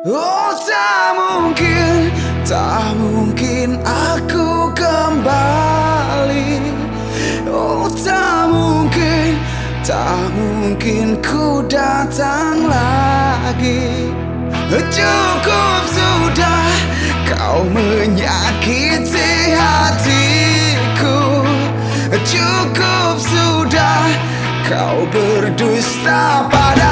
Oh tak mungkin, tak mungkin aku kembali. Oh tak mungkin, tak mungkin ku datang lagi. Cukup sudah kau menyakiti hatiku. Cukup sudah kau berdusta padaku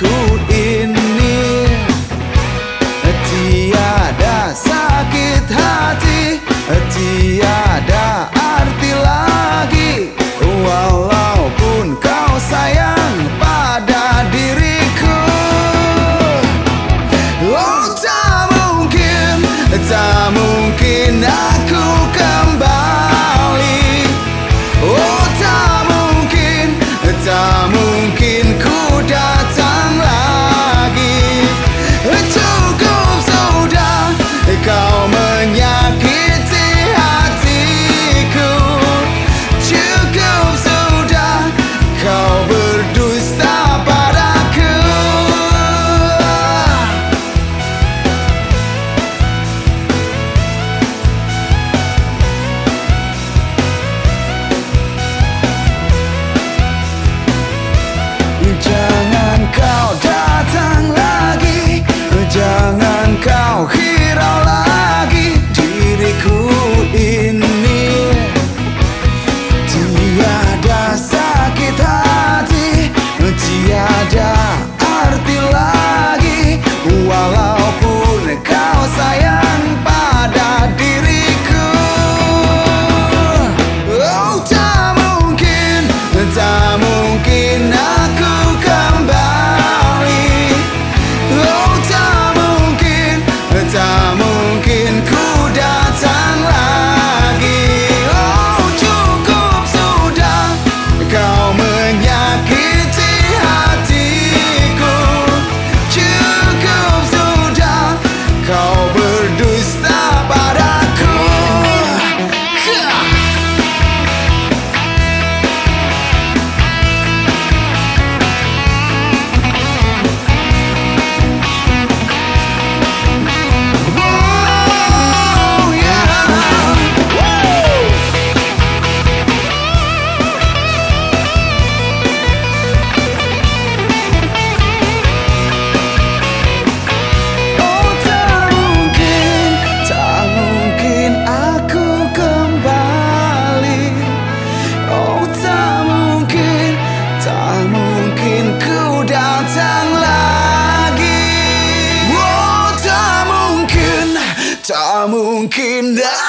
hatiku ini Tiada sakit hati Tiada arti lagi. Walaupun kau sayang pada diriku Oh tak mungkin Tak mungkin aku mungkin dah